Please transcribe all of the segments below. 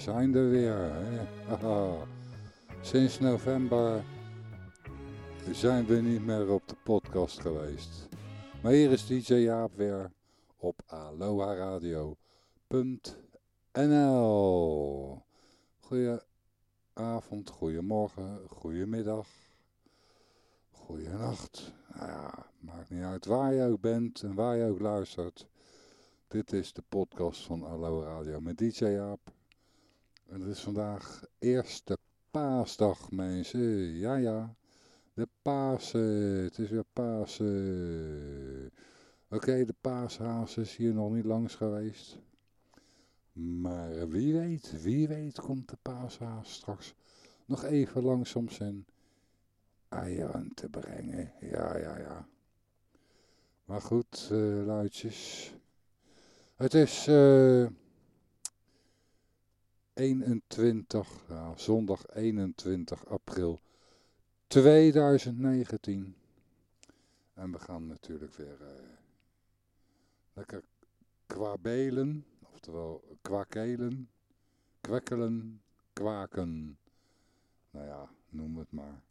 Zijn er weer. Sinds november zijn we niet meer op de podcast geweest. Maar hier is DJ Jaap weer op Aloha Radio.nl. Goedenavond, goedemorgen, goedemiddag. Goedenacht. Nou ja, maakt niet uit waar je ook bent en waar je ook luistert. Dit is de podcast van Allo Radio met DJ Jaap. En het is vandaag eerste paasdag, mensen. Ja, ja. De Pasen. Het is weer Pasen. Oké, de paashaas is hier nog niet langs geweest. Maar wie weet, wie weet komt de paashaas straks nog even langs om zijn eieren te brengen. Ja, ja, ja. Maar goed, eh luidjes. Het is eh 21, ja, zondag 21 april 2019. En we gaan natuurlijk weer eh, lekker kwabelen, oftewel kwakelen, kwekkelen, kwaken. Nou ja, noem het maar.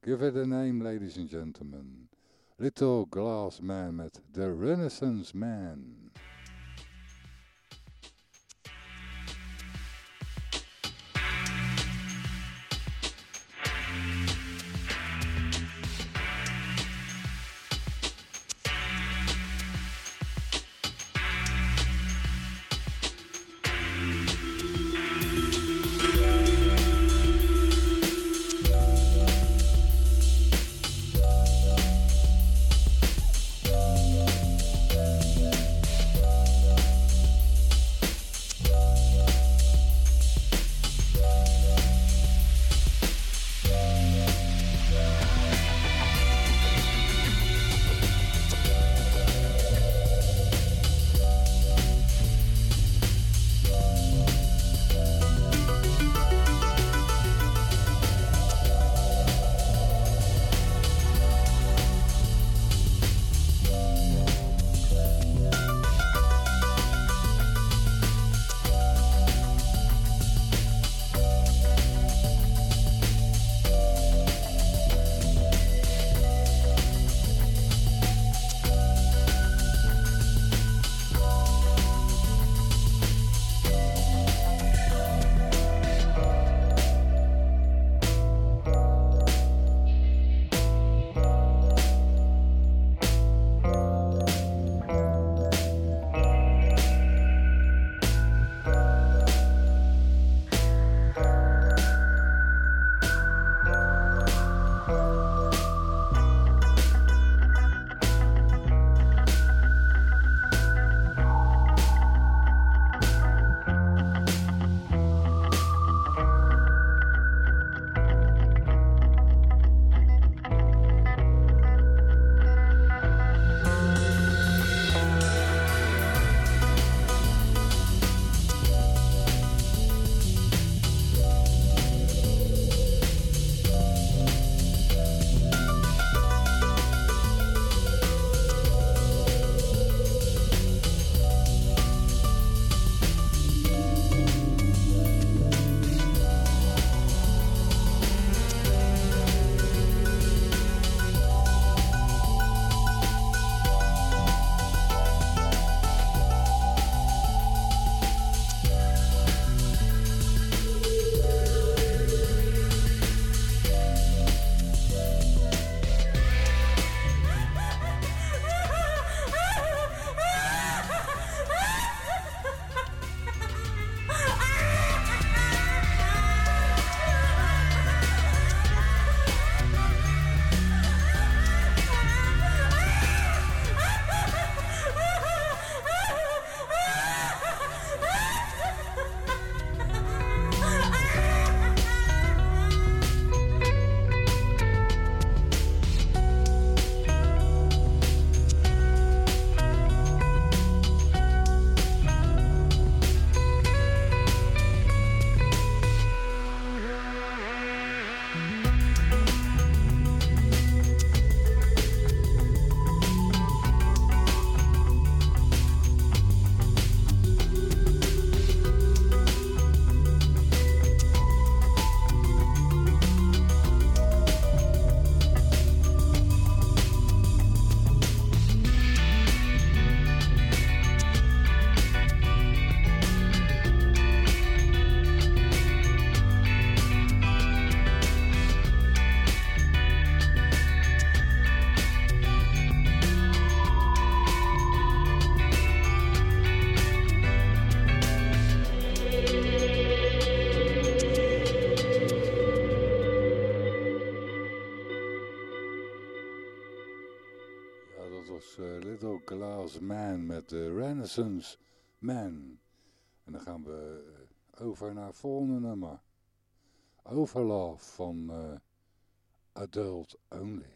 Give it a name, ladies and gentlemen. Little Glass Man met The Renaissance Man. Met de Renaissance Man. En dan gaan we uh, over naar het volgende nummer. Overlove van uh, Adult Only.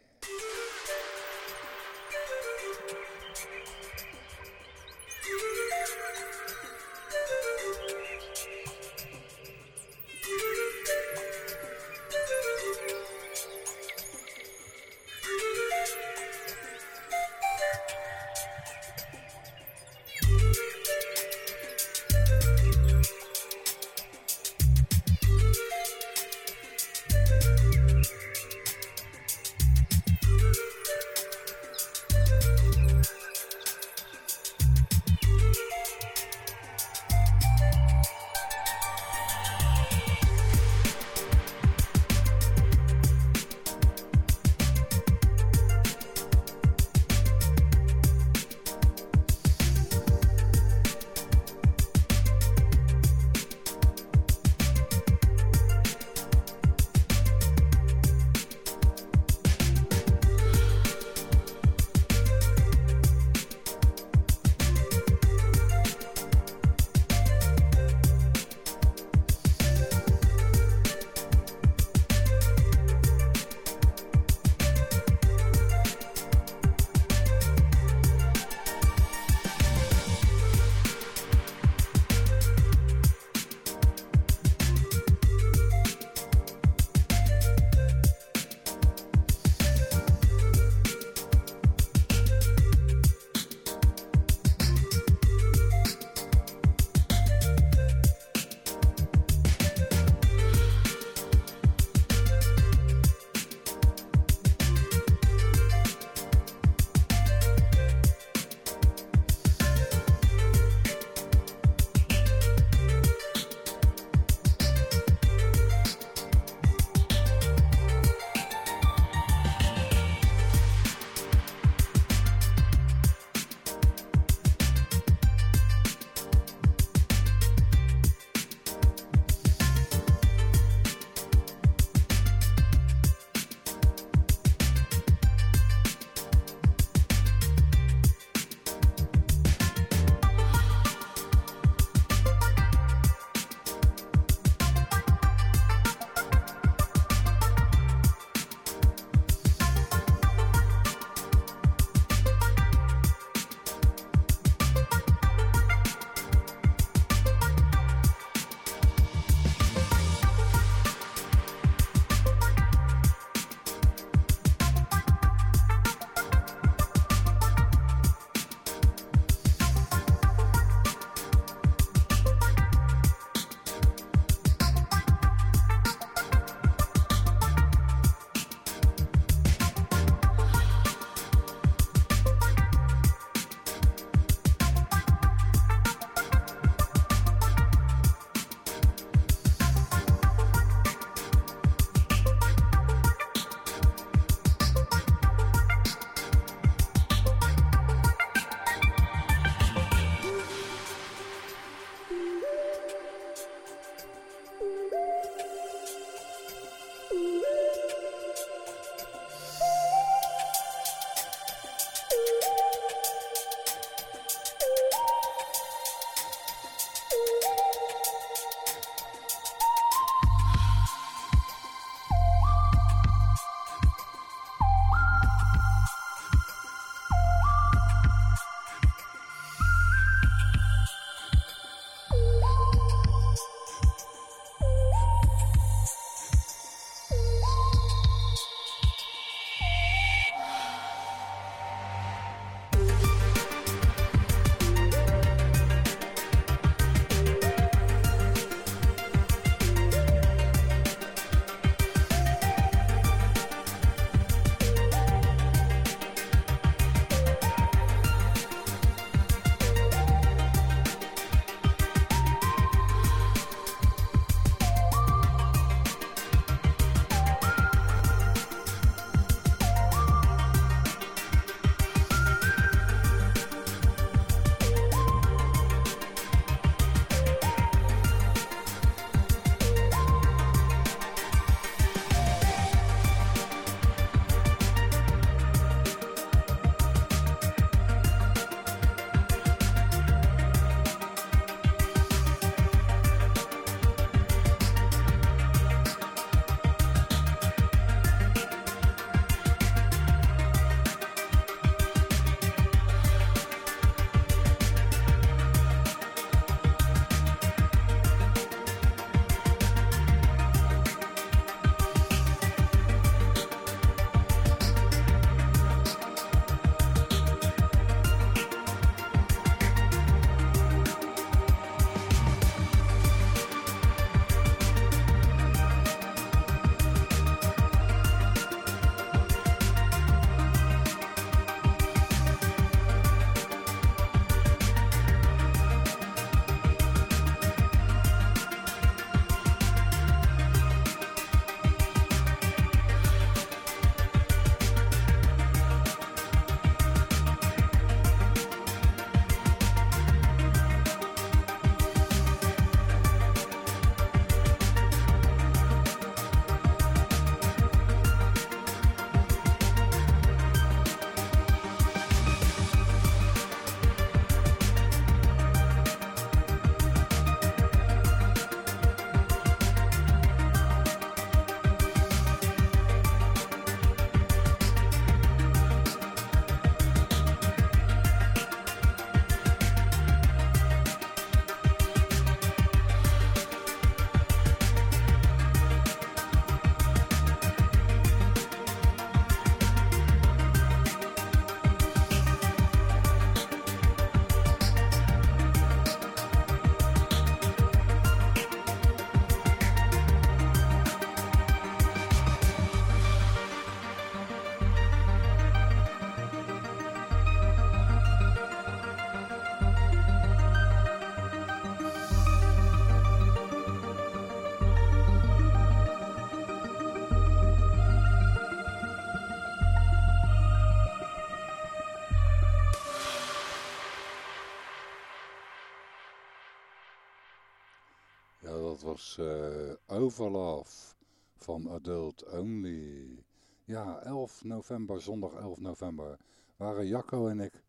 Dat was uh, Overlove van Adult Only. Ja, 11 november, zondag 11 november, waren Jacco en ik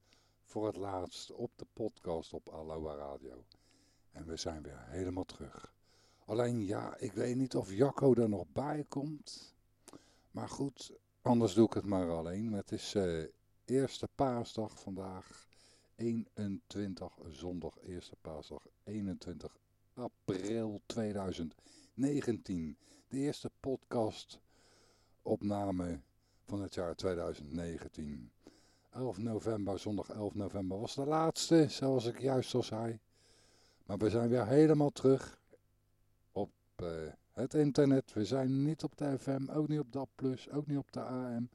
voor het laatst op de podcast op Aloha Radio. En we zijn weer helemaal terug. Alleen ja, ik weet niet of Jacco er nog bij komt. Maar goed, anders doe ik het maar alleen. Het is uh, eerste paasdag vandaag. 21 zondag, eerste paasdag, 21 april 2019. De eerste podcast opname van het jaar 2019. 11 november, zondag 11 november was de laatste, zoals ik juist al zei. Maar we zijn weer helemaal terug op uh, het internet. We zijn niet op de FM, ook niet op DAP+, ook niet op de AM.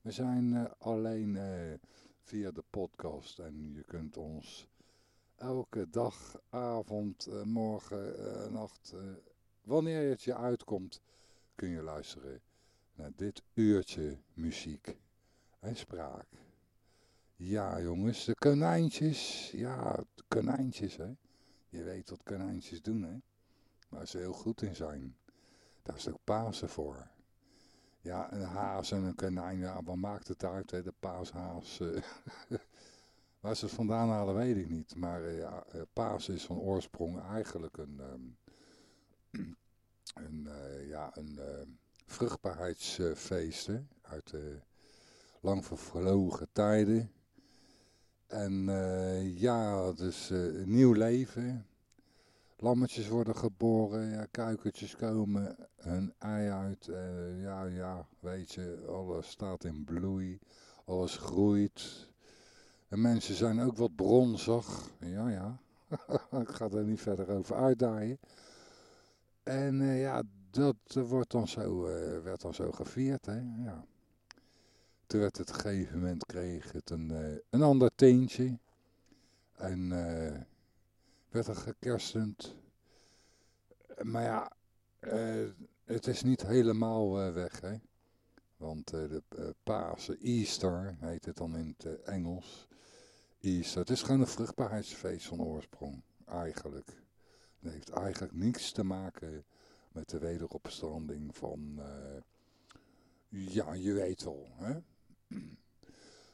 We zijn uh, alleen uh, via de podcast en je kunt ons elke dag, avond, uh, morgen, uh, nacht, uh, wanneer het je uitkomt, kun je luisteren naar dit uurtje muziek en spraak. Ja jongens, de konijntjes, ja, de konijntjes hè. Je weet wat konijntjes doen hè, waar ze heel goed in zijn. Daar is ook Pasen voor. Ja, een haas en een konijn, ja, wat maakt het uit hè, de paashaas... Waar ze het vandaan halen weet ik niet. Maar uh, ja, uh, paas is van oorsprong eigenlijk een, um, een, uh, ja, een vruchtbaarheidsfeest uit lang vervlogen tijden. En ja, dus een nieuw leven. Lammetjes worden geboren, ja, kuikentjes komen, een ei uit. ja, ja, weet je, alles staat in bloei, alles groeit. En mensen zijn ook wat bronzig. Ja, ja. Ik ga er niet verder over uitdaaien. En uh, ja, dat wordt dan zo, uh, werd dan zo gevierd. Hè? Ja. Toen werd het op een gegeven moment kreeg het een, een ander teentje. En werd er gekerstend. Maar ja, het is niet helemaal weg. Hè? Want de Pasen, Easter heet het dan in het Engels is, het is gewoon een vruchtbaarheidsfeest van oorsprong, eigenlijk. Het heeft eigenlijk niets te maken met de wederopstanding van, uh, ja, je weet wel. Hè?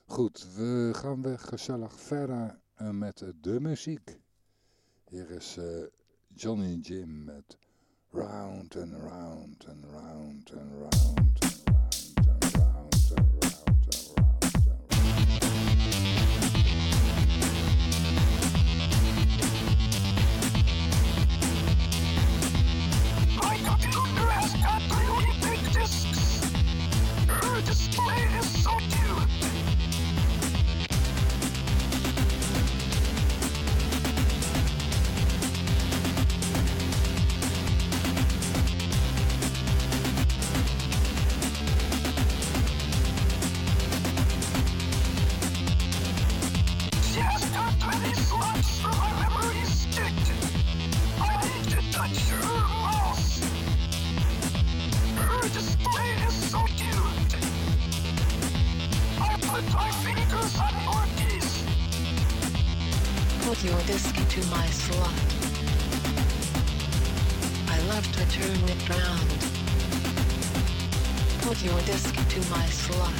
Goed, we gaan weer gezellig verder uh, met de muziek. Hier is uh, Johnny Jim met Round and Round and Round and Round. Put your disk to my slot. I love to turn it round. Put your disk to my slot.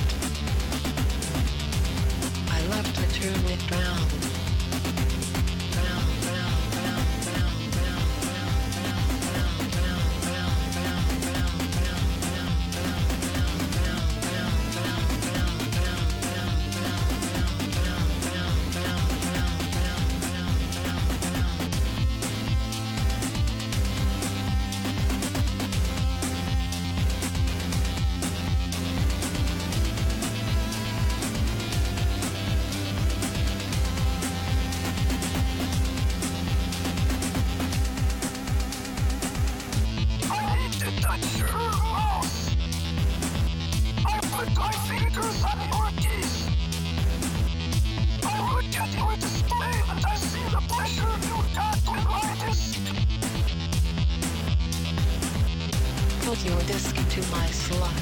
I love to turn it round. your disc to my slot.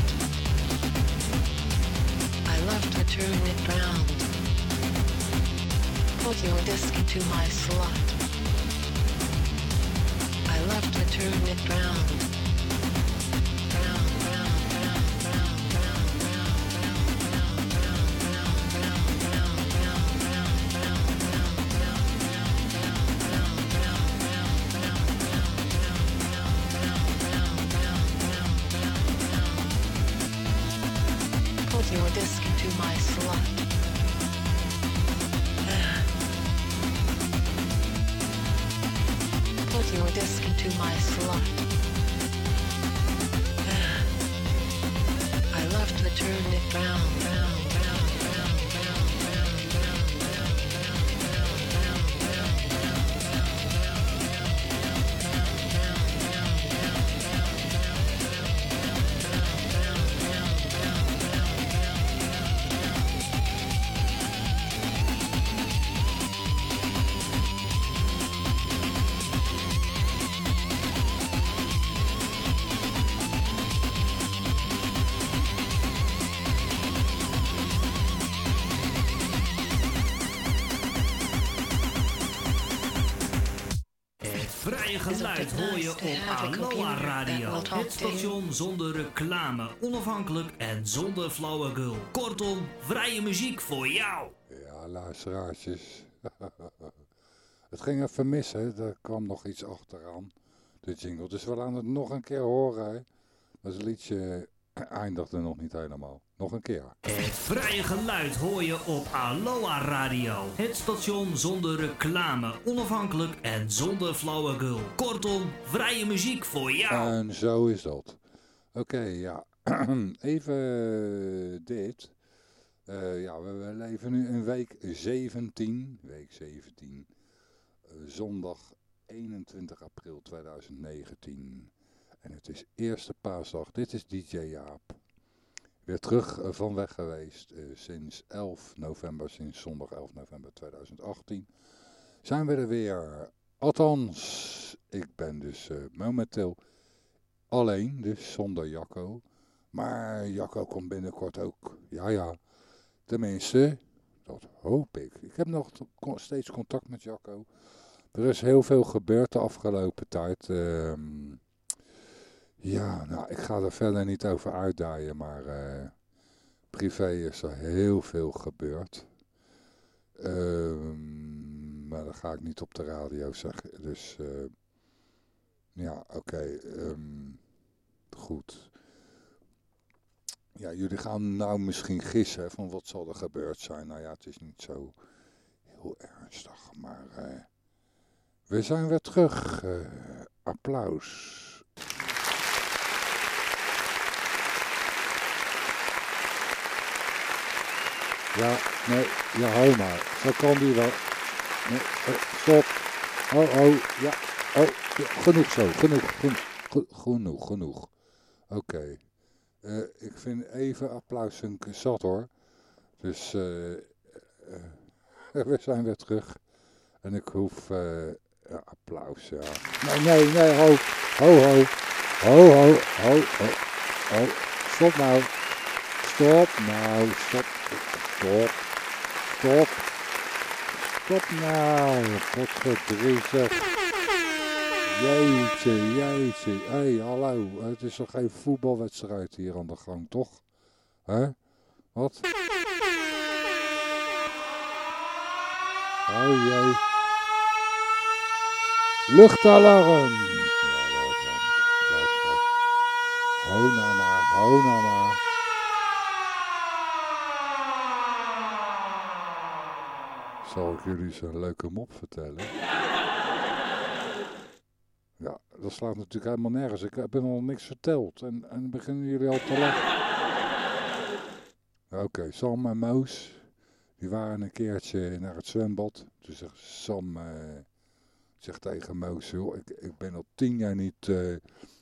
I love to turn it round. Put your disc to my slot. I love to turn it round. Zonder reclame, onafhankelijk en zonder flauwekul. Kortom, vrije muziek voor jou. Ja, luisteraartjes. het ging even mis, hè. Er kwam nog iets achteraan. De jingle. Dus we laten het nog een keer horen, hè. Dat liedje eindigde nog niet helemaal. Nog een keer. Het vrije geluid hoor je op Aloha Radio. Het station zonder reclame, onafhankelijk en zonder flauwekul. Kortom, vrije muziek voor jou. En zo is dat. Oké, ja. Even dit. Eh, ja, we, leven nu in week 17. Week 17. eh, zondag 21 april 2019. En het is eerste paasdag. Dit is DJ Jaap. Weer terug eh, van weg geweest eh, sinds 11 november, sinds zondag 11 november 2018. Zijn we er weer. Althans, ik ben dus eh, momenteel alleen, dus zonder Jacco. Maar Jacco komt binnenkort ook. Ja, ja. Tenminste, dat hoop ik. Ik heb nog steeds contact met Jacco. Er is heel veel gebeurd de afgelopen tijd. Ehm, ja, nou, ik ga er verder niet over uitdaaien, maar eh, privé is er heel veel gebeurd. Ehm, maar dat ga ik niet op de radio zeggen. Dus eh, ja, oké. ehm, goed. Ja, jullie gaan nou misschien gissen van wat zal er gebeurd zijn. Nou ja, het is niet zo heel ernstig, maar eh, we zijn weer terug. Eh, applaus. Ja, nee, ja, hou maar. Zo kan die wel. Nee, eh, stop. Oh, oh, ja. Oh, genoeg zo. Genoeg, genoeg, ge- genoeg, genoeg. Oké. Eh, ik vind even applaus een zat hoor. Dus eh, eh, we zijn weer terug. En ik hoef eh, applaus, ja. Nee, nee, nee, ho. Ho, ho. Ho, ho, ho, ho. Stop nou. Stop nou. Stop. Stop. Stop. Stop nou. Godverdriezen. Jeetje, jeetje. Hé, hey, hallo. Het is toch geen voetbalwedstrijd hier aan de gang, toch? Hè? Wat? Oh jee. Luchtalarm. Ja. Luister. Hou nou maar, hou nou maar. Zal ik jullie een leuke mop vertellen? Dat slaat natuurlijk helemaal nergens. Ik heb nog niks verteld. En, en beginnen jullie al te lachen. Oké, Sam en Moos. Die waren een keertje naar het zwembad. Toen zegt Sam eh, zegt tegen Moos, ik, ik ben al tien jaar niet eh, in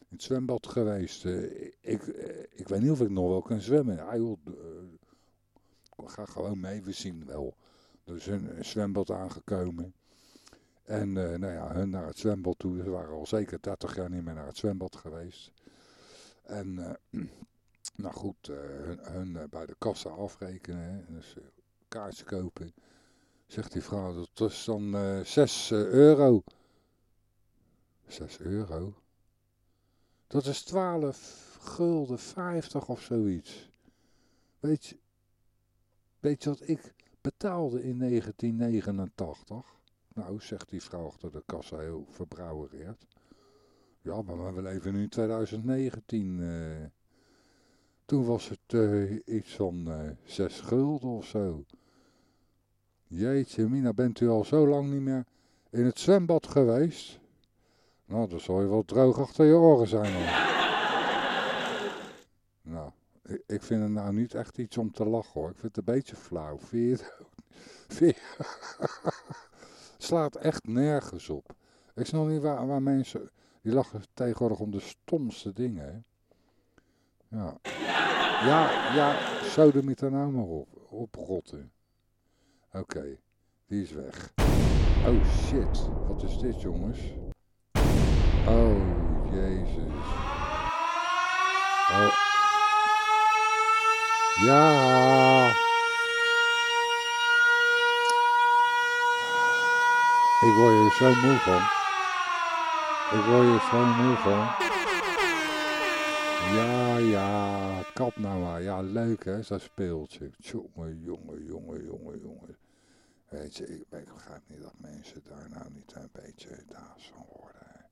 het zwembad geweest. Eh, ik, ik weet niet of ik nog wel kan zwemmen. Hij eh, ga gewoon mee, we zien wel. Dus een, een zwembad aangekomen. En eh, nou ja, hun naar het zwembad toe. Ze waren al zeker 30 jaar niet meer naar het zwembad geweest. En eh, nou goed, eh, hun, bij de kassa afrekenen. Hè, dus kaartje kopen. Zegt die vrouw, dat is dan eh 6 euro. 6 euro? Dat is 12 gulden 50 of zoiets. Weet je, weet je wat ik betaalde in 1989? Nou, zegt die vrouw achter de kassa heel verbrouwereerd. Ja, maar we leven nu in 2019. eh. Toen was het eh, iets van eh 6 gulden of zo. Jeetje, Mina, bent u al zo lang niet meer in het zwembad geweest? Nou, dan zal je wel droog achter je oren zijn nou, ik, ik vind het nou niet echt iets om te lachen hoor. Ik vind het een beetje flauw. Vind je... Slaat echt nergens op. Ik snap niet waar, waar mensen... Die lachen tegenwoordig om de stomste dingen. Ja. Ja, ja, sodemiet er nou op. Oprotten. Oké, die is weg. Oh shit, wat is dit jongens? Oh, jezus. Oh. Ja. Ik word hier zo moe van. Ik word hier zo moe van. Ja, ja, kap nou maar. Ja, leuk hè, zo'n speeltje. Jongen, jongen, jongen, jongen, jongen. Weet je, ik, begrijp niet dat mensen daar nou niet een beetje daas van worden. Hè.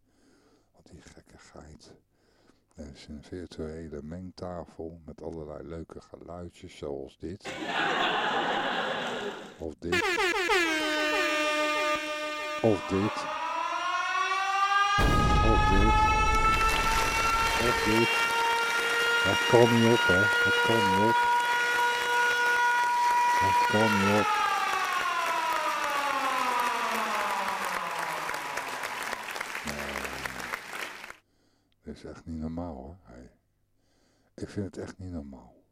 Want die gekkigheid. Er is een virtuele mengtafel met allerlei leuke geluidjes zoals dit. Of dit. Of dit. Of dit. Of dit. Dat kan niet op, hè. Dat kan niet op. Dat kan niet op. Nee. Dit is echt niet normaal, hoor. Ik vind het echt niet normaal.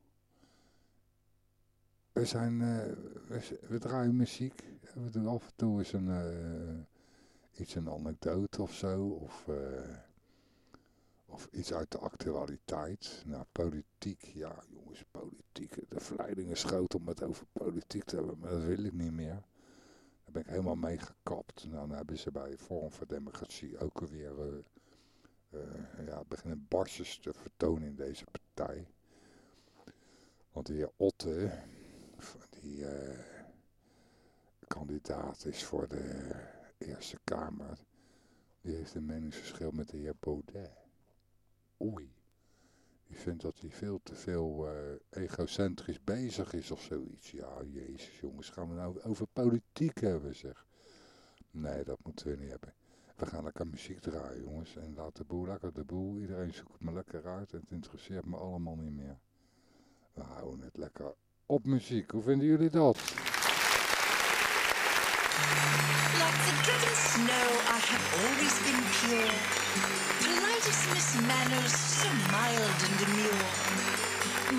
We zijn, eh, we, we draaien muziek. We doen af en toe eens een, eh, iets een anekdote of zo. Of, eh, of iets uit de actualiteit. Nou, politiek. Ja, jongens, politiek. De verleiding is groot om het over politiek te hebben. Maar dat wil ik niet meer. Daar ben ik helemaal mee gekapt. Nou, dan hebben ze bij Forum voor Democratie ook weer... ja, beginnen barsjes te vertonen in deze partij. Want de heer Otte, die eh, kandidaat is voor de Eerste Kamer, die heeft een meningsverschil met de heer Baudet. Oei. Die vindt dat hij veel te veel eh, egocentrisch bezig is of zoiets. Ja, jezus jongens, gaan we nou over politiek hebben zeg. Nee, dat moeten we niet hebben. We gaan lekker muziek draaien, jongens. En laat de boel lekker de boel. Iedereen zoekt me lekker uit. Het interesseert me allemaal niet meer. We houden het lekker op muziek. Hoe vinden jullie dat? Like the driven snow, I have always been pure. Polite as Miss Manners, so mild and demure.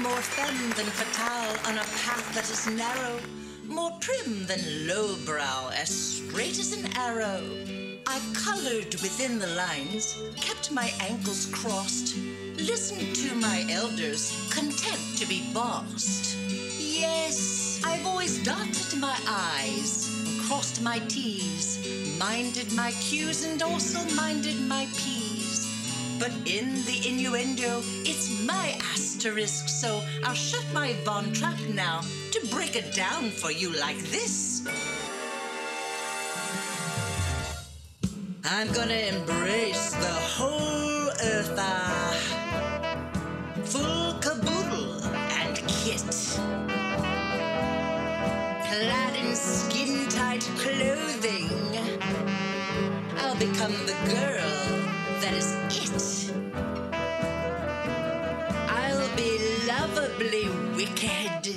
More femme than fatale on a path that is narrow. More prim than lowbrow, as straight as an arrow. I colored within the lines, kept my ankles crossed, listened to my elders, content to be bossed. Yes, I've always dotted my I's, crossed my T's, minded my Q's, and also minded my P's. But in the innuendo, it's my asterisk, so I'll shut my Von Trapp now to break it down for you like this. I'm gonna embrace the whole earth, ah, full caboodle and kit. Clothing, I'll become the girl that is it. I'll be lovably wicked.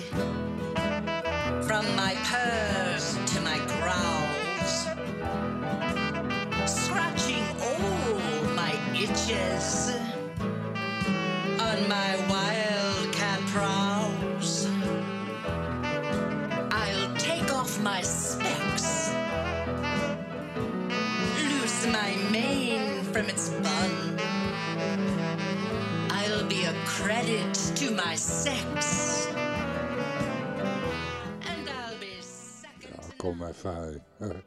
From my purrs to my growls, scratching all my itches on my wildcat from its bun. I'll be a credit to my sex. And I'll be second. Ja, kom even uit.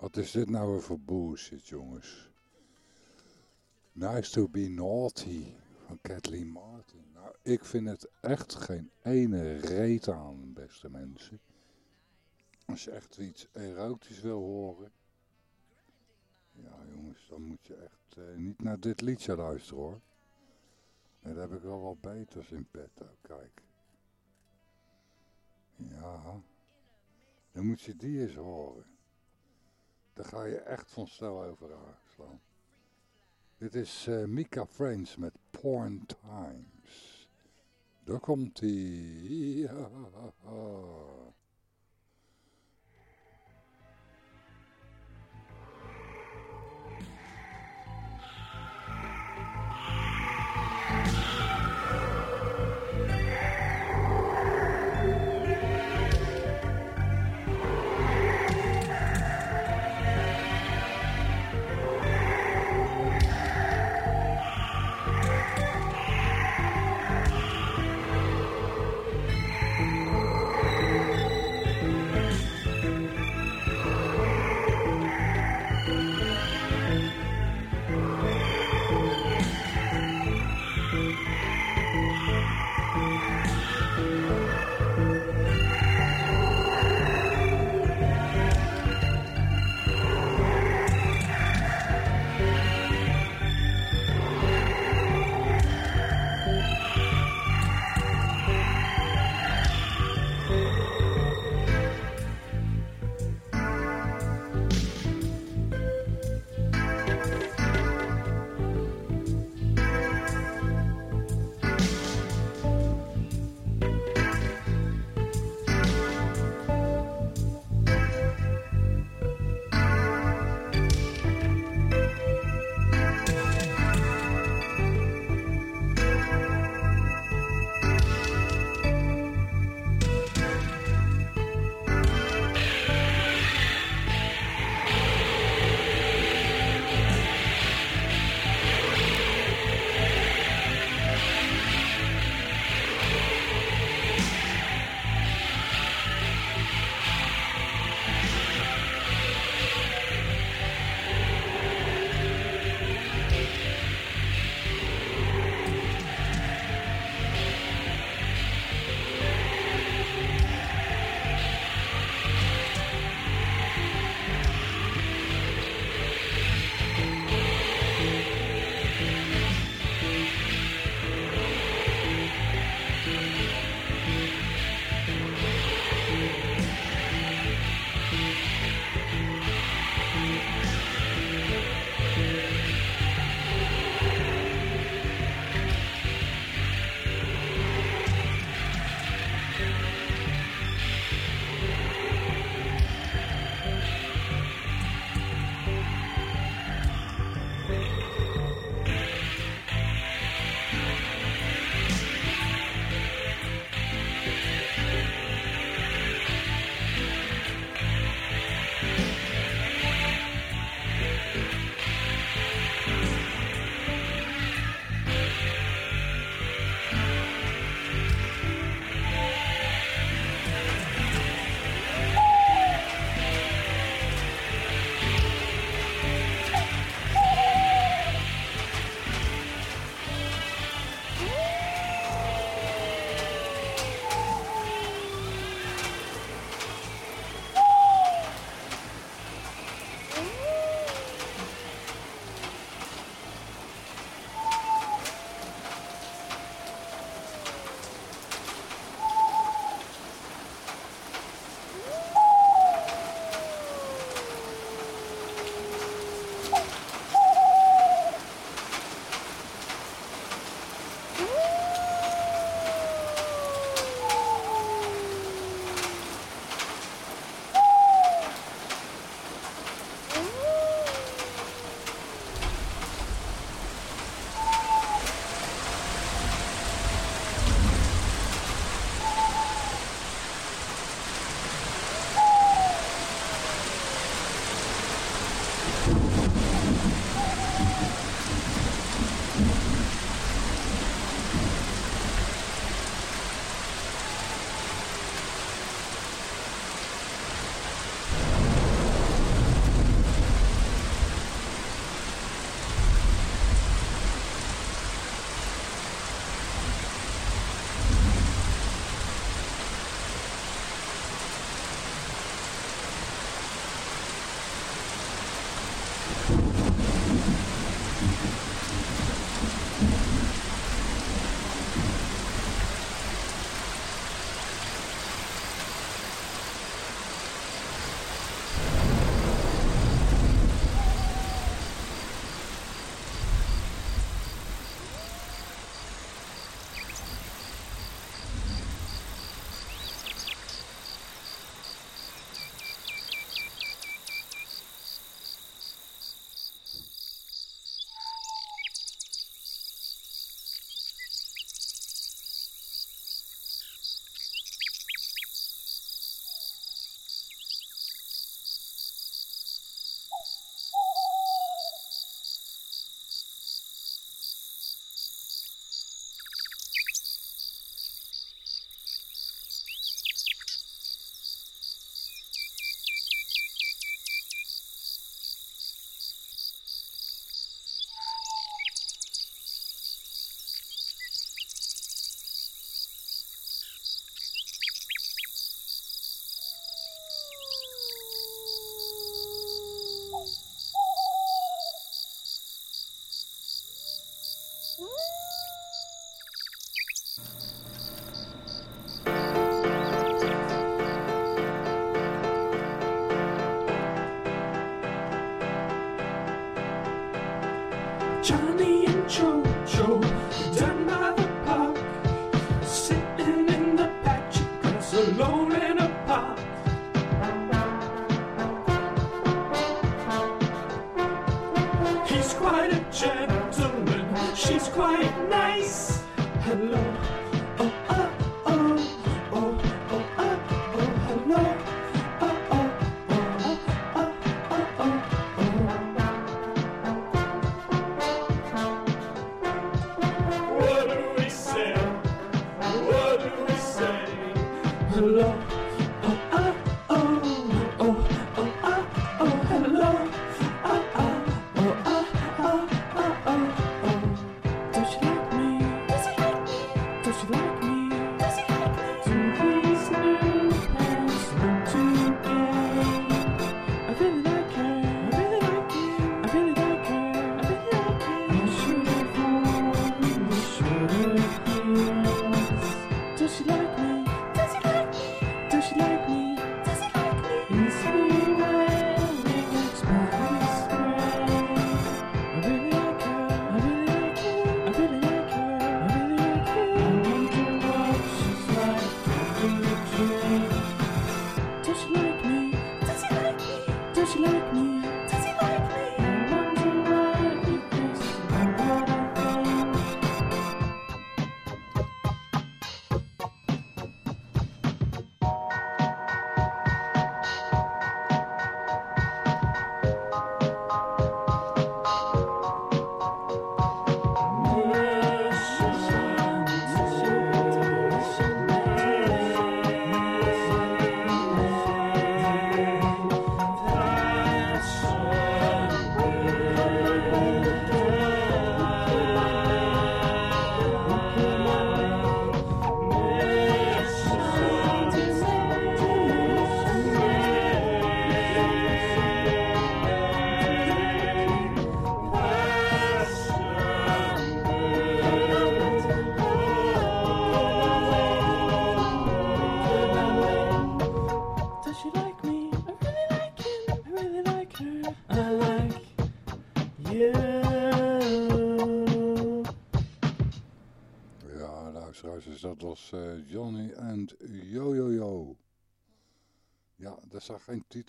Wat is dit nou weer voor bullshit, jongens? Nice to be naughty van Kathleen Martin. Nou, ik vind het echt geen ene reet aan, beste mensen. Als je echt iets erotisch wil horen. Ja, jongens, dan moet je echt eh, niet naar dit liedje luisteren hoor. Nee, daar heb ik wel wat beters in petto, kijk. Ja, dan moet je die eens horen. Daar ga je echt van stel over aanslaan. Dit is eh, Mika Friends met Porn Times. Daar komt ie. Ja.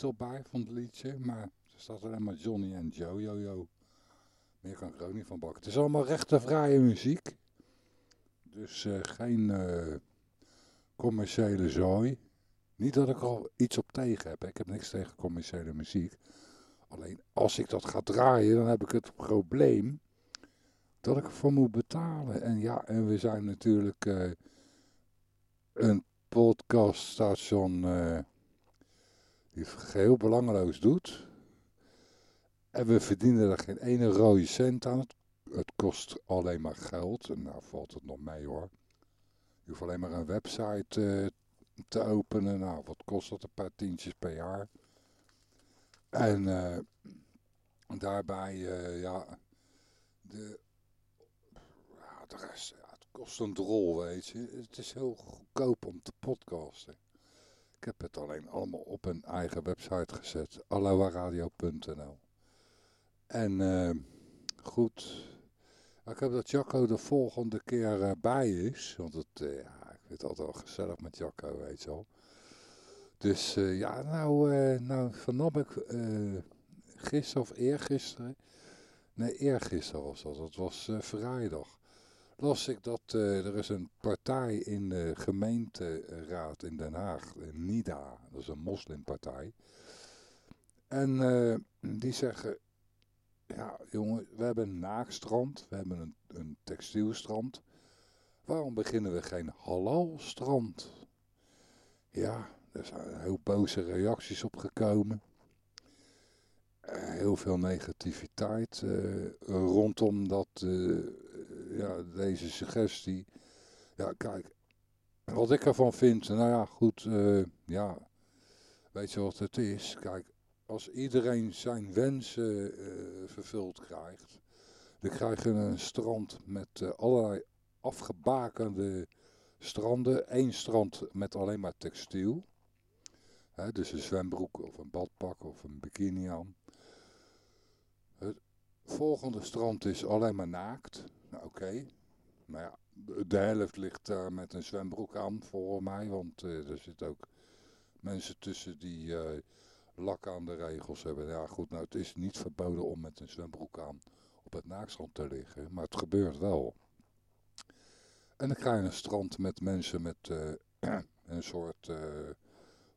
Titel bij van het liedje, maar er staat alleen maar Johnny en Yo. Meer kan ik er ook niet van bakken. Het is allemaal rechtenvrije muziek. Dus eh, geen eh, commerciële zooi. Niet dat ik al iets op tegen heb. Ik heb niks tegen commerciële muziek. Alleen als ik dat ga draaien, dan heb ik het probleem dat ik ervoor moet betalen. En ja, en we zijn natuurlijk eh, een podcaststation die het geheel belangeloos doet. En we verdienen er geen ene rode cent aan. Het, kost alleen maar geld. En nou valt het nog mee hoor. Je hoeft alleen maar een website eh, te openen. Nou, wat kost dat? Een paar tientjes per jaar. En eh, daarbij, eh, ja, de, rest, het kost een drol, weet je. Het is heel goedkoop om te podcasten. Ik heb het alleen allemaal op een eigen website gezet, alawaradio.nl. En eh, goed, ik heb dat Jacco de volgende keer eh, bij is, want het, eh, ja, ik vind het altijd wel gezellig met Jacco, weet je wel. Dus eh, ja, nou, nou vernam ik gisteren of eergisteren, nee eergisteren was dat, dat was vrijdag, las ik dat eh, er is een partij in de gemeenteraad in Den Haag, NIDA, dat is een moslimpartij. En eh, die zeggen, ja jongen, we hebben een naakstrand, we hebben een, een textielstrand. Waarom beginnen we geen halalstrand? Ja, er zijn heel boze reacties op gekomen. Eh, heel veel negativiteit rondom dat, ja, deze suggestie. Ja, kijk, wat ik ervan vind, nou ja, goed, eh, ja, weet je wat het is? Kijk, als iedereen zijn wensen eh, vervuld krijgt, dan krijgen we een strand met eh, allerlei afgebakende stranden. Eén strand met alleen maar textiel. Hè, dus een zwembroek of een badpak of een bikini aan. Het volgende strand is alleen maar naakt. Nou oké. Maar ja, de helft ligt daar met een zwembroek aan voor mij. Want eh, er zitten ook mensen tussen die eh, lak aan de regels hebben. Ja goed, nou het is niet verboden om met een zwembroek aan op het naakstrand te liggen, maar het gebeurt wel. En dan krijg je een strand met mensen met eh, een soort,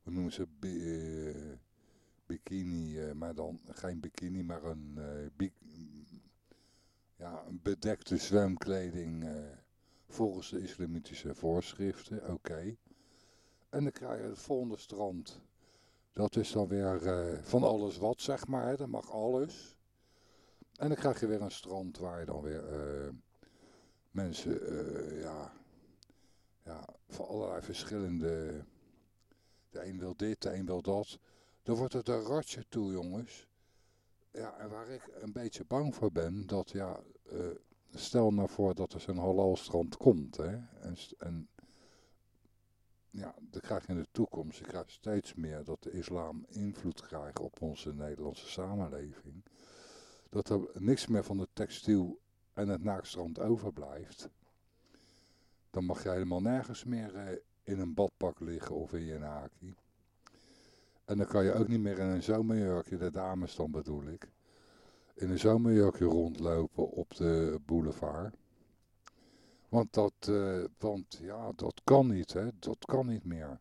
hoe noemen ze, bi- bikini, maar dan geen bikini, maar een, eh, bi- ja, een bedekte zwemkleding eh, volgens de islamitische voorschriften, oké. En dan krijg je het volgende strand. Dat is dan weer eh, van alles wat, zeg maar. Hè. Dat mag alles. En dan krijg je weer een strand waar je dan weer eh, mensen, ja, ja, van allerlei verschillende... De een wil dit, de een wil dat. Dan wordt het een ratje toe, jongens. Ja, en waar ik een beetje bang voor ben, dat ja, eh, stel nou voor dat er zo'n halalstrand komt, hè. En, en ja, dan krijg je in de toekomst, je krijgt steeds meer dat de islam invloed krijgt op onze Nederlandse samenleving. Dat er niks meer van de textiel en het naakstrand overblijft. Dan mag je helemaal nergens meer eh, in een badpak liggen of in je naki. En dan kan je ook niet meer in een zomerjurkje, de dames dan bedoel ik, in een zomerjurkje rondlopen op de boulevard. Want dat, eh, want ja, dat kan niet, hè. Dat kan niet meer.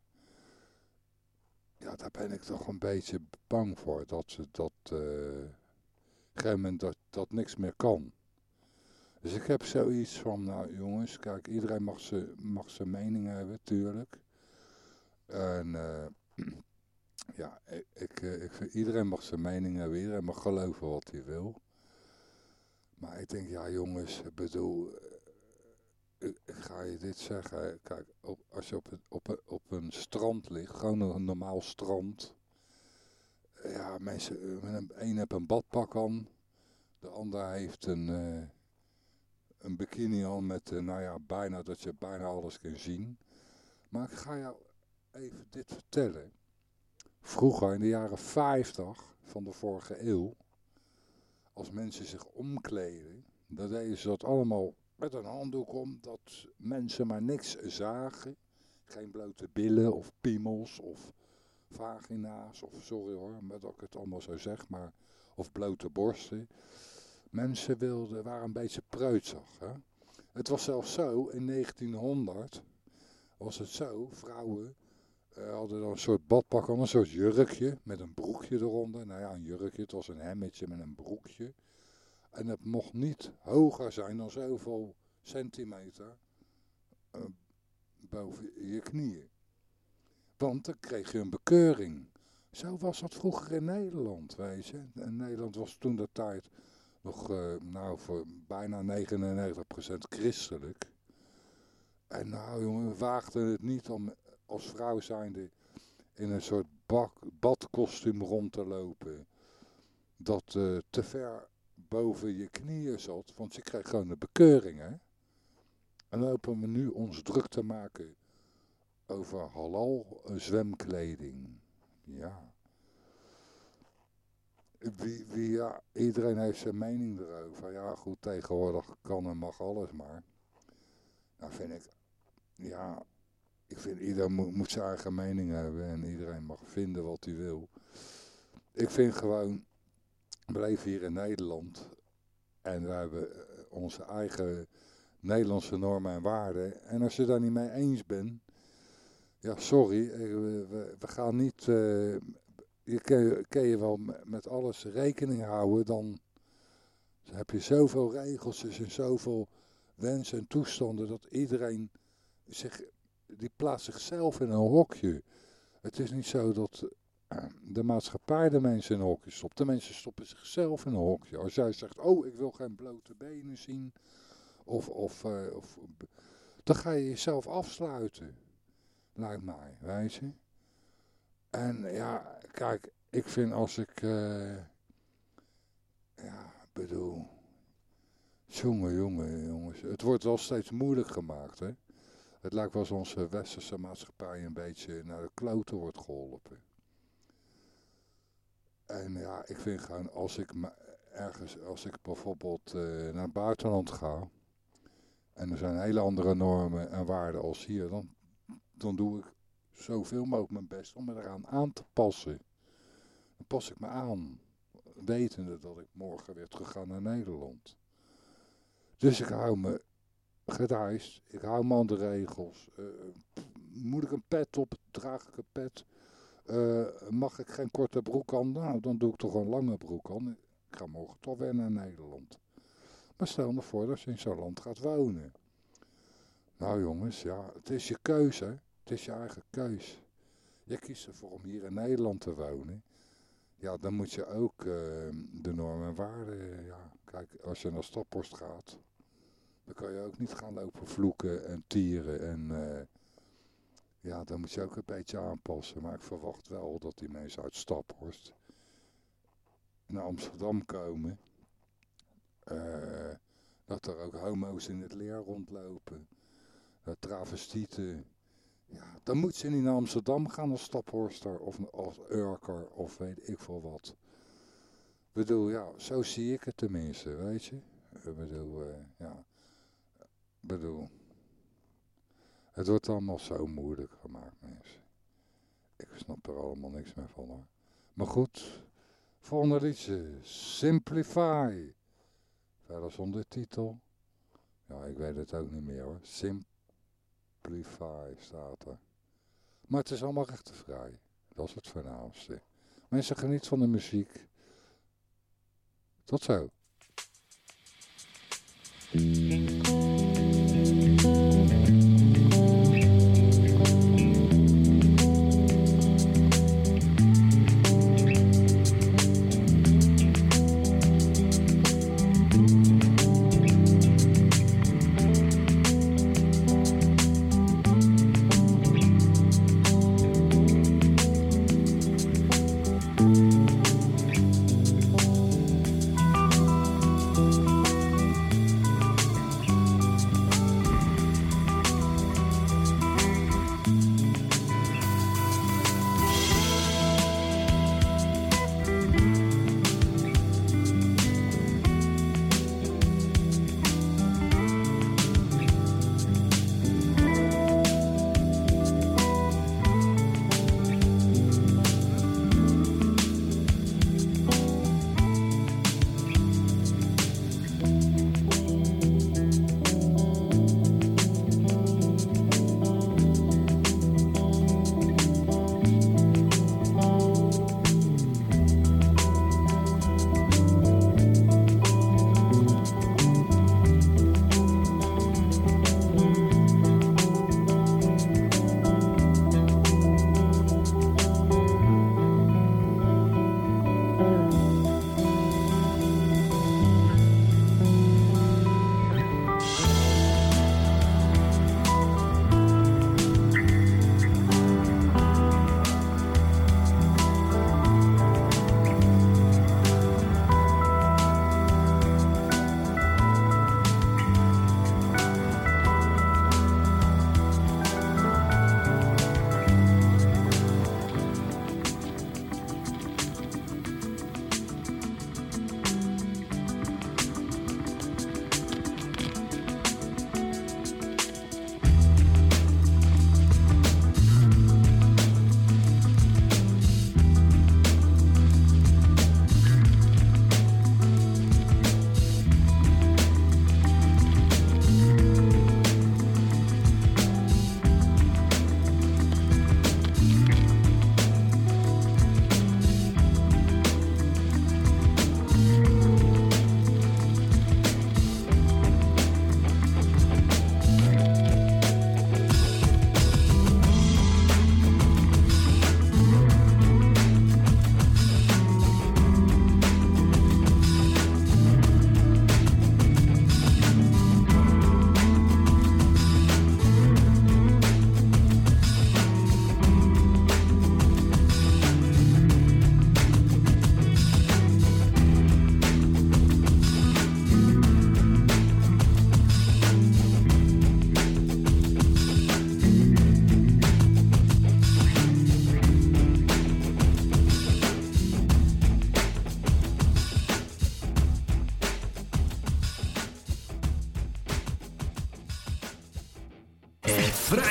Ja, daar ben ik toch een beetje bang voor. Dat ze dat, moment dat, dat niks meer kan. Dus ik heb zoiets van, nou jongens, kijk, iedereen mag zijn mag mening hebben, tuurlijk. En eh, ja, ik, ik, eh, ik iedereen mag zijn mening hebben, iedereen mag geloven wat hij wil. Maar ik denk, ja jongens, ik bedoel, eh, ik, ga je dit zeggen. Kijk, op, als je op, op, een- op een strand ligt, gewoon een normaal strand. Ja, mensen, eh, een, een heeft een badpak aan, de ander heeft een, eh, een bikini aan met, eh, nou ja, bijna dat je bijna alles kan zien. Maar ik ga jou even dit vertellen. Vroeger, in de jaren 50 van de vorige eeuw, als mensen zich omkleden, dan deden ze dat allemaal met een handdoek om, dat mensen maar niks zagen. Geen blote billen of piemels of vagina's of, sorry hoor, maar dat ik het allemaal zo zeg, maar, of blote borsten. Mensen wilden, waren een beetje preutsig. Hè? Het was zelfs zo, in 1900 was het zo, vrouwen hadden dan een soort badpak aan, een soort jurkje met een broekje eronder. Nou ja, een jurkje, het was een hemmetje met een broekje. En het mocht niet hoger zijn dan zoveel centimeter eh, boven je knieën. Want dan kreeg je een bekeuring. Zo was dat vroeger in Nederland, weet je. En Nederland was toen de tijd nog, eh, nou, voor bijna 99% christelijk. En nou jongen, we waagden het niet om als vrouw zijnde in een soort bak, badkostuum rond te lopen. Dat eh, te ver boven je knieën zat, want je kreeg gewoon een bekeuring, hè. En lopen we nu ons druk te maken over halal zwemkleding. Ja. Wie, wie, ja, iedereen heeft zijn mening erover. Ja, goed, tegenwoordig kan en mag alles maar. Nou vind ik, ja, ik vind iedereen moet, moet zijn eigen mening hebben en iedereen mag vinden wat hij wil. Ik vind gewoon, we leven hier in Nederland en we hebben eh, onze eigen Nederlandse normen en waarden. En als je daar niet mee eens bent, ja sorry, eh, we, we, gaan niet, eh, je kun je wel met- met alles rekening houden, dan heb je zoveel regels en zoveel wensen en toestanden dat iedereen zich, die plaatst zichzelf in een hokje. Het is niet zo dat eh, de maatschappij de mensen in een hokje stopt. De mensen stoppen zichzelf in een hokje. Als jij zegt, oh ik wil geen blote benen zien, of, of, eh, of dan ga je jezelf afsluiten. Lijkt mij, weet je. En ja, kijk, ik vind als ik, eh, ja, bedoel, jongen, jongen, jongens, het wordt wel steeds moeilijk gemaakt, hè. Het lijkt wel alsof onze westerse maatschappij een beetje naar de kloten wordt geholpen. En ja, ik vind gewoon, als ik ergens, als ik bijvoorbeeld eh, naar het buitenland ga, en er zijn hele andere normen en waarden als hier, dan, dan doe ik zoveel mogelijk mijn best om me eraan aan te passen. Dan pas ik me aan, wetende dat ik morgen weer terug ga naar Nederland. Dus ik hou me gedijst. Ik hou me aan de regels. Eh, moet ik een pet op? Draag ik een pet? Eh, mag ik geen korte broek aan? Nou, dan doe ik toch een lange broek aan. Ik ga morgen toch weer naar Nederland. Maar stel me voor dat je in zo'n land gaat wonen. Nou jongens, ja, het is je keuze. Het is je eigen keus. Je kiest ervoor om hier in Nederland te wonen. Ja, dan moet je ook eh, de normen en waarden... Ja, kijk, als je naar Staphorst gaat... dan kan je ook niet gaan lopen vloeken en tieren. En eh, ja, dan moet je ook een beetje aanpassen. Maar ik verwacht wel dat die mensen uit Staphorst... naar Amsterdam komen... Eh, dat er ook homo's in het leer rondlopen. Uh, travestieten. Ja, dan moet ze niet naar Amsterdam gaan als Staphorster of als Urker of weet ik veel wat. Ik bedoel, ja, zo zie ik het tenminste, weet je. Ik bedoel, eh, ja. Bedoel, het wordt allemaal zo moeilijk gemaakt, mensen. Ik snap er allemaal niks meer van, hoor. Maar goed, volgende liedje, Simplify. Verder zonder titel. Ja, ik weet het ook niet meer hoor. Simplify staat er. Maar het is allemaal rechtenvrij. Dat is het voornaamste. Mensen geniet van de muziek. Tot zo.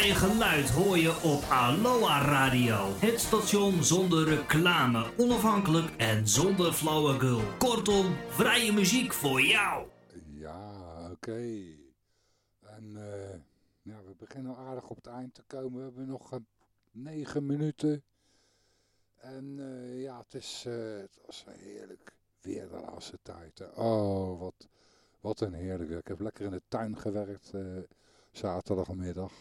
Vrije geluid hoor je op Aloha Radio. Het station zonder reclame, onafhankelijk en zonder flauwekul. Kortom, vrije muziek voor jou. Ja, Oké. En eh, ja, we beginnen al aardig op het eind te komen. We hebben nog eh, negen minuten. En eh, ja, het, is, eh, het was heerlijk weer de laatste tijd. Oh, wat, wat een heerlijk weer. Ik heb lekker in de tuin gewerkt zaterdagmiddag.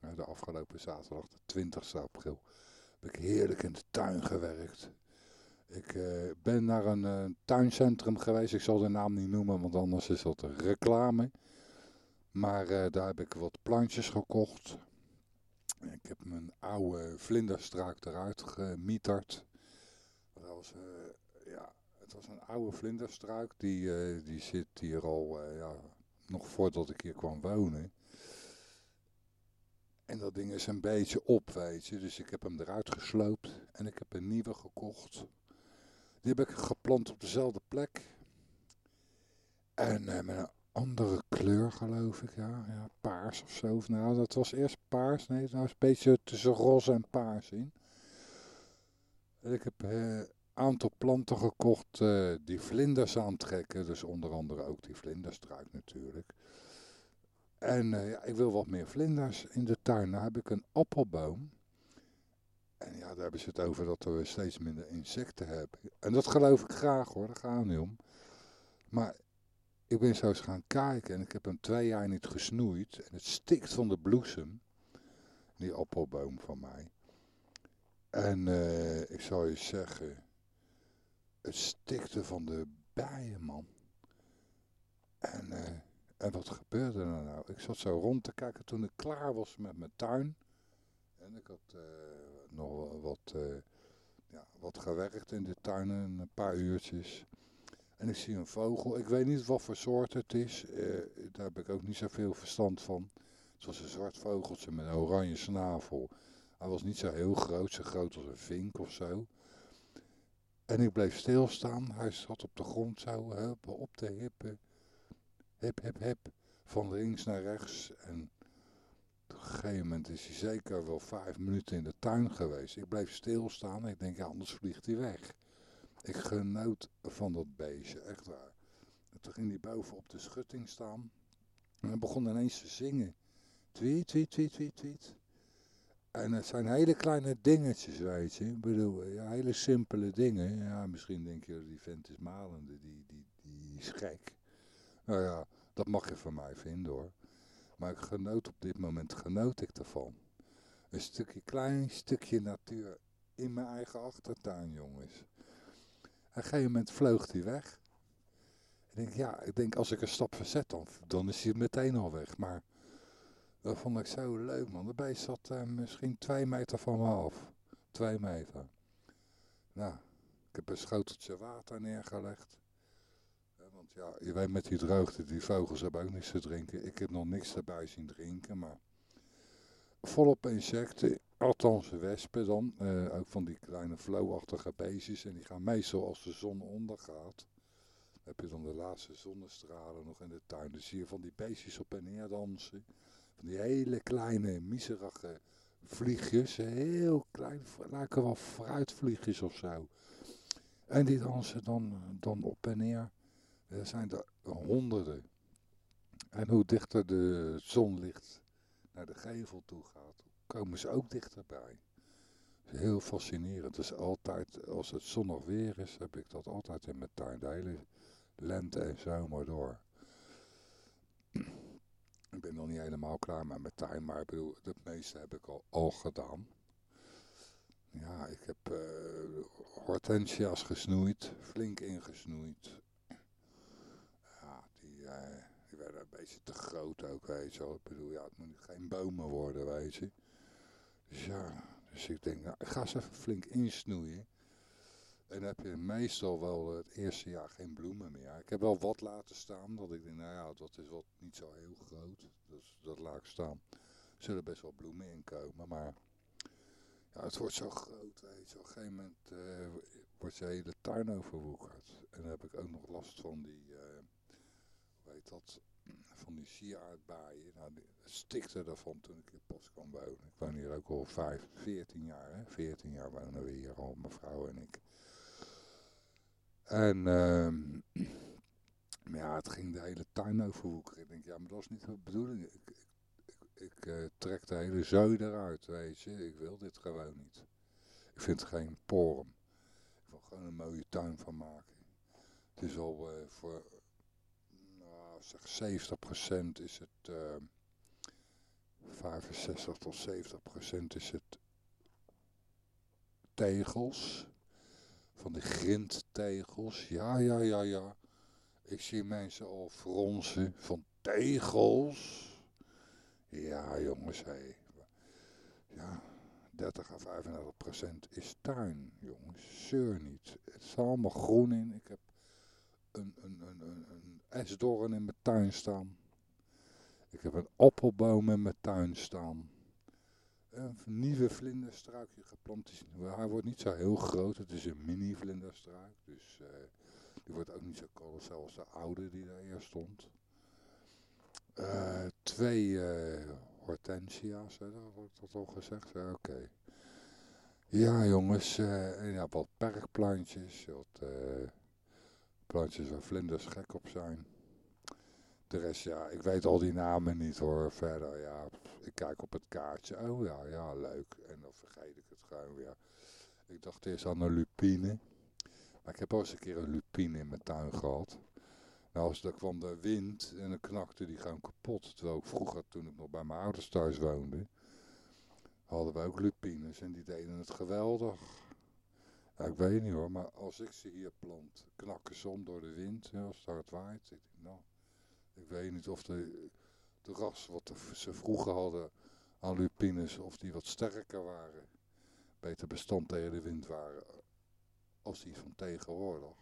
Eh, de afgelopen zaterdag, de 20 april. Heb ik heerlijk in de tuin gewerkt. Ik eh, ben naar een eh, tuincentrum geweest. Ik zal de naam niet noemen, want anders is dat reclame. Maar daar heb ik wat plantjes gekocht. Ik heb mijn oude vlinderstruik eruit gemieterd. Dat was, ja, het was een oude vlinderstruik. Die, die zit hier al, ja, nog voordat ik hier kwam wonen. En dat ding is een beetje op, weet je. Dus ik heb hem eruit gesloopt. En ik heb een nieuwe gekocht. Die heb ik geplant op dezelfde plek. En eh, met een andere kleur, geloof ik. Ja, ja, paars of zo. Nou, dat was eerst paars. Nee, was een beetje tussen roze en paars in. En ik heb een aantal planten gekocht eh, die vlinders aantrekken. Dus onder andere ook die vlinderstruik natuurlijk. En eh, ja, ik wil wat meer vlinders in de tuin. Nou heb ik een appelboom. En ja, daar hebben ze het over dat we steeds minder insecten hebben. En dat geloof ik graag hoor, daar gaat het niet om. Maar ik ben zo eens gaan kijken en ik heb hem twee jaar niet gesnoeid. En het stikt van de bloesem, die appelboom van mij. En eh, ik zou je zeggen, het stikte van de bijen, man. En, eh, en wat gebeurde er nou? Ik zat zo rond te kijken toen ik klaar was met mijn tuin. En ik had eh, nog wat, eh, ja, wat gewerkt in de tuin, een paar uurtjes. En ik zie een vogel. Ik weet niet wat voor soort het is. Eh, daar heb ik ook niet zoveel verstand van. Het was een zwart vogeltje met een oranje snavel. Hij was niet zo heel groot, zo groot als een vink of zo. En ik bleef stilstaan. Hij zat op de grond zo, op de hippen. Hip, hip, hip. Van links naar rechts. En op een gegeven moment is hij zeker wel vijf minuten in de tuin geweest. Ik bleef stilstaan. Ik denk, ja, anders vliegt hij weg. Ik genoot van dat beestje, echt waar. En toen ging hij boven op de schutting staan. En hij begon ineens te zingen. Tweet, tweet, tweet, tweet, tweet. En het zijn hele kleine dingetjes, weet je. Ik bedoel, ja, hele simpele dingen. Ja, misschien denk je, die vent is malende, die, die, die is gek. Nou ja, dat mag je van mij vinden hoor. Maar ik genoot op dit moment, genoot ik ervan. Een stukje, klein stukje natuur in mijn eigen achtertuin, jongens. En op een gegeven moment vloog hij weg. Ik denk, ja, ik denk als ik een stap verzet, dan, dan is hij meteen al weg. Maar dat vond ik zo leuk, man. Beest zat eh, misschien twee meter van me af. Twee meter. Nou, ik heb een schoteltje water neergelegd. Ja, je weet met die droogte, die vogels hebben ook niks te drinken. Ik heb nog niks erbij zien drinken, maar volop insecten. Althans wespen dan. eh, ook van die kleine flow-achtige beestjes. En die gaan meestal als de zon ondergaat. Heb je dan de laatste zonnestralen nog in de tuin. Dan zie je van die beestjes op en neer dansen. Van die hele kleine, miserige vliegjes. Heel klein, lijken wel fruitvliegjes of zo. En die dansen dan, dan op en neer. Er zijn er honderden. En hoe dichter de zonlicht naar de gevel toe gaat, komen ze ook dichterbij. Dat is heel fascinerend. Dus altijd, als het zonnig weer is, heb ik dat altijd in mijn tuin. De hele lente en zomer door. Ik ben nog niet helemaal klaar met mijn tuin, maar ik bedoel, het meeste heb ik al, al gedaan. Ja, ik heb eh, hortensia's gesnoeid, flink ingesnoeid. Ja, die, eh, die werden een beetje te groot ook, weet je wel. Ik bedoel, ja, het moet geen bomen worden, weet je. Dus ja, dus ik denk, nou, ik ga ze even flink insnoeien. En dan heb je meestal wel het eerste jaar geen bloemen meer. Ik heb wel wat laten staan, dat ik denk, nou ja, dat is wat niet zo heel groot. Dus dat laat ik staan. Er zullen best wel bloemen in komen, maar ja, het wordt zo groot, weet je. Op een gegeven moment eh, wordt je hele tuin overwoekerd. En dan heb ik ook nog last van die, eh, hoe heet dat, van die sieraardbaaien. Nou, het stikte ervan toen ik hier pas kwam wonen. Ik woon hier ook al vijf, 14 jaar, hè. 14 jaar wonen we hier al, mijn vrouw en ik. En, Maar ja, het ging de hele tuin overwoekeren. Ik denk, ja, maar dat is niet de bedoeling. Ik, ik, ik, eh, trek de hele zooi eruit, weet je. Ik wil dit gewoon niet. Ik vind het geen porum. Ik wil gewoon een mooie tuin van maken. Het is al eh, voor, zeg 70% is het, eh 65 tot 70% is het tegels. Van die grindtegels. Ja, ja, ja, ja. Ik zie mensen al fronsen van tegels. Ja, jongens, hé. Ja, 30 à 35 procent is tuin, jongens. Zeur niet. Het is allemaal groen in. Ik heb een, een, een, een, in mijn tuin staan. Ik heb een appelboom in mijn tuin staan. Een nieuwe vlinderstruikje geplant. Hij wordt niet zo heel groot. Het is een mini vlinderstruik. Dus... eh, die wordt ook niet zo kolossal als de oude die daar eerst stond. Eh, twee eh, hortensia's, hè, dat wordt dat al gezegd? Oké. Ja, jongens, en ja, wat perkplantjes, wat plantjes waar vlinders gek op zijn. De rest, ja, ik weet al die namen niet hoor. Verder, ja, ik kijk op het kaartje. Oh ja, ja, leuk. En dan vergeet ik het gewoon weer. Ik dacht eerst aan een lupine. Maar ik heb ook eens een keer een lupine in mijn tuin gehad. Nou, als dan kwam de wind en dan knakte die gewoon kapot. Terwijl ik vroeger, toen ik nog bij mijn ouders thuis woonde, hadden we ook lupines en die deden het geweldig. Ik weet niet hoor, maar als ik ze hier plant, knakken ze om door de wind, ja, als het hard waait. Ik, nou, ik weet niet of de, de ras wat ze vroeger hadden aan lupines, of die wat sterker waren, beter bestand tegen de wind waren, als die van tegenwoordig.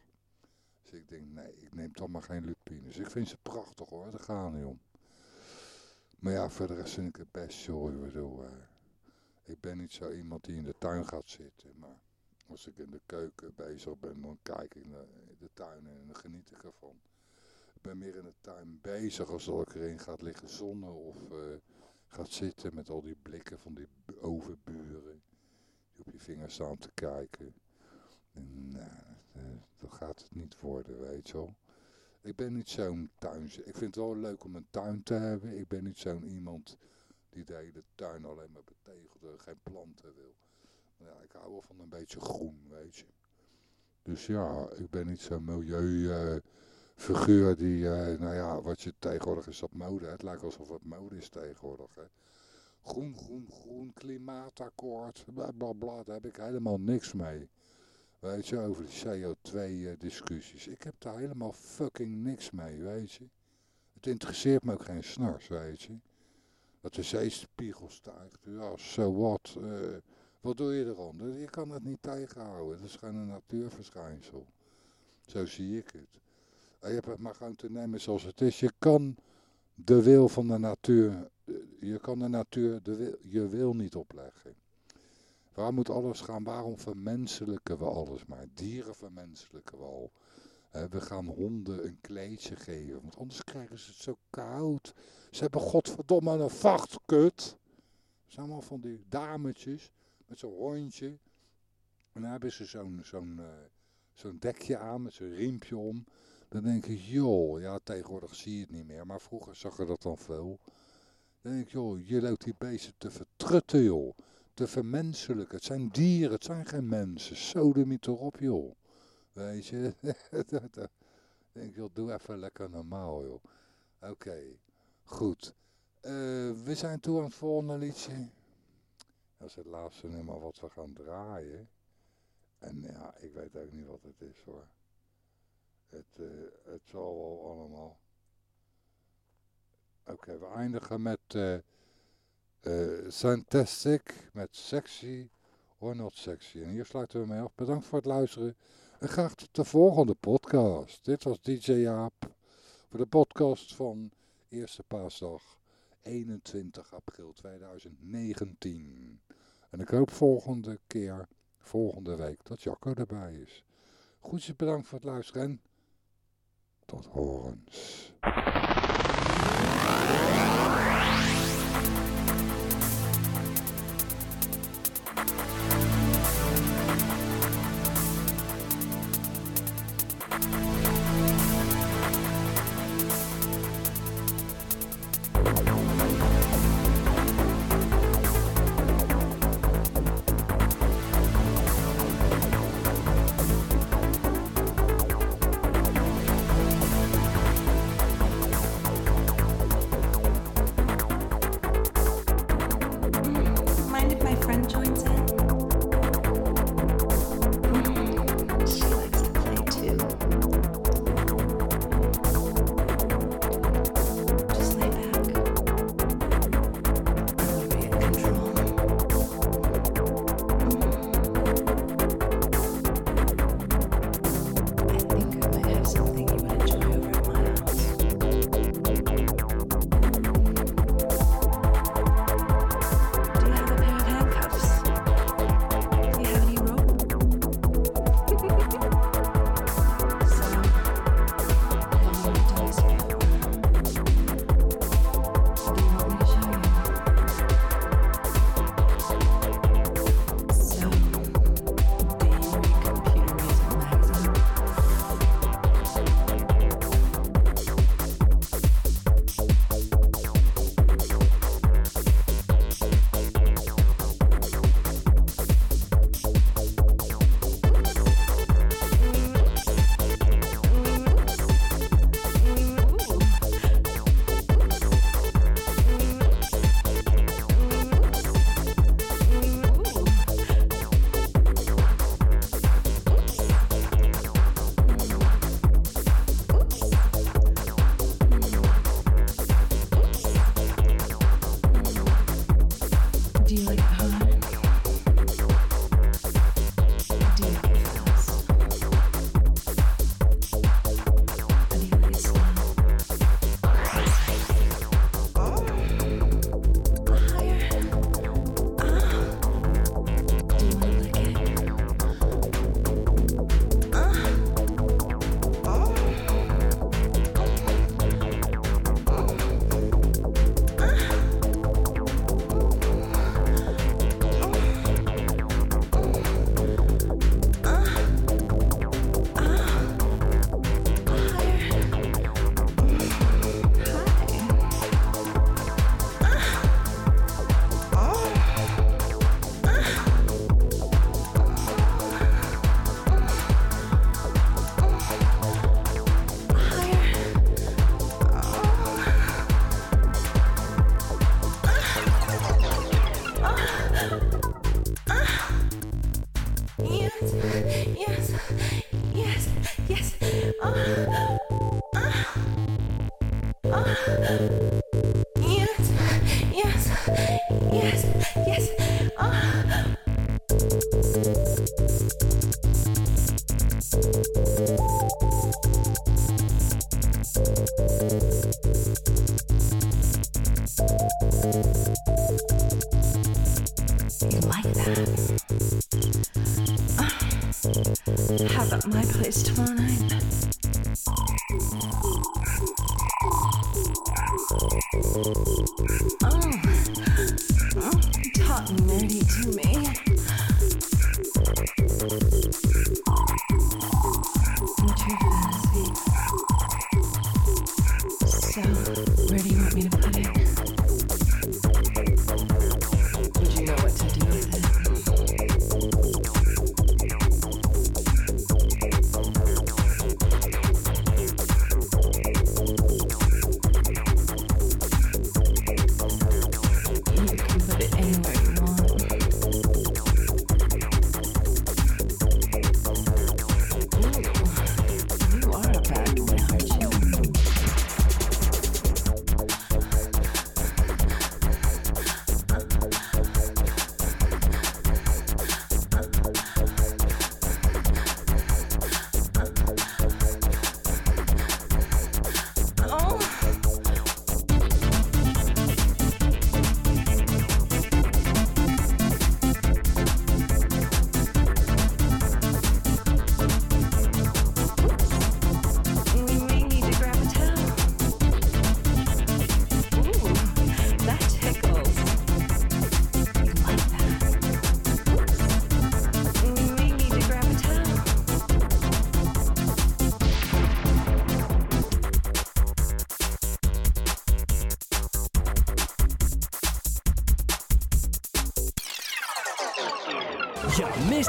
Dus ik denk, nee, ik neem dan maar geen lupines. Ik vind ze prachtig hoor, daar gaat niet om. Maar ja, voor de vind ik het best joh. Ik bedoel, eh, ik ben niet zo iemand die in de tuin gaat zitten. Maar als ik in de keuken bezig ben, dan kijk ik naar de tuin en dan geniet ik ervan. Ik ben meer in de tuin bezig als dat ik erin gaat liggen zonnen of eh, gaat zitten met al die blikken van die overburen. Die op je vingers staan te kijken. En, nou, eh, dat gaat het niet worden, weet je wel. Ik ben niet zo'n tuin. Ik vind het wel leuk om een tuin te hebben. Ik ben niet zo'n iemand die de hele tuin alleen maar betegelt en geen planten wil. Ja, ik hou wel van een beetje groen, weet je. Dus ja, ik ben niet zo'n milieufiguur die, eh, nou ja, wat je tegenwoordig is op mode. Het lijkt alsof het mode is tegenwoordig. Hè. Groen, groen, groen, klimaatakkoord, bla bla bla, daar heb ik helemaal niks mee. Weet je, over die CO2-discussies. ik heb daar helemaal fucking niks mee, weet je. Het interesseert me ook geen snars, weet je. Dat de zeespiegel stijgt, ja, so what. eh, wat doe je er aan? Je kan het niet tegenhouden. Het is gewoon een natuurverschijnsel. Zo zie ik het. En je hebt het maar gewoon te nemen zoals het is. Je kan de wil van de natuur, eh, je kan de natuur de wil, je wil niet opleggen. Waar moet alles gaan? Waarom vermenselijken we alles maar? Dieren vermenselijken we al. Hè, we gaan honden een kleedje geven, want anders krijgen ze het zo koud. Ze hebben godverdomme een vachtkut. Het zijn allemaal van die dametjes met zo'n hondje. En dan hebben ze zo'n eh, zo'n dekje aan met zo'n riempje om. Dan denk ik, joh, ja tegenwoordig zie je het niet meer, maar vroeger zag je dat dan veel. Dan denk ik, joh, je loopt die beesten te vertrutten, joh. Te vermenselijken. Het zijn dieren, het zijn geen mensen. Sodemiet erop, joh. Weet je. Dan denk ik, joh, doe even lekker normaal, joh. Oké, goed. Eh, we zijn toe aan het volgende liedje. Is het laatste nummer wat we gaan draaien. En ja, ik weet ook niet wat het is hoor. Het, eh, het zal wel allemaal. Oké, we eindigen met eh eh, Fantastic, met Sexy or Not Sexy. En hier sluiten we mee af. Bedankt voor het luisteren. En graag tot de volgende podcast. Dit was DJ Jaap. Voor de podcast van Eerste Paasdag 21 april 2019. En ik hoop volgende keer, volgende week, dat Jacco erbij is. Goedjes bedankt voor het luisteren en tot horens.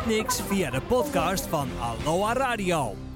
Niks via de podcast van Aloha Radio.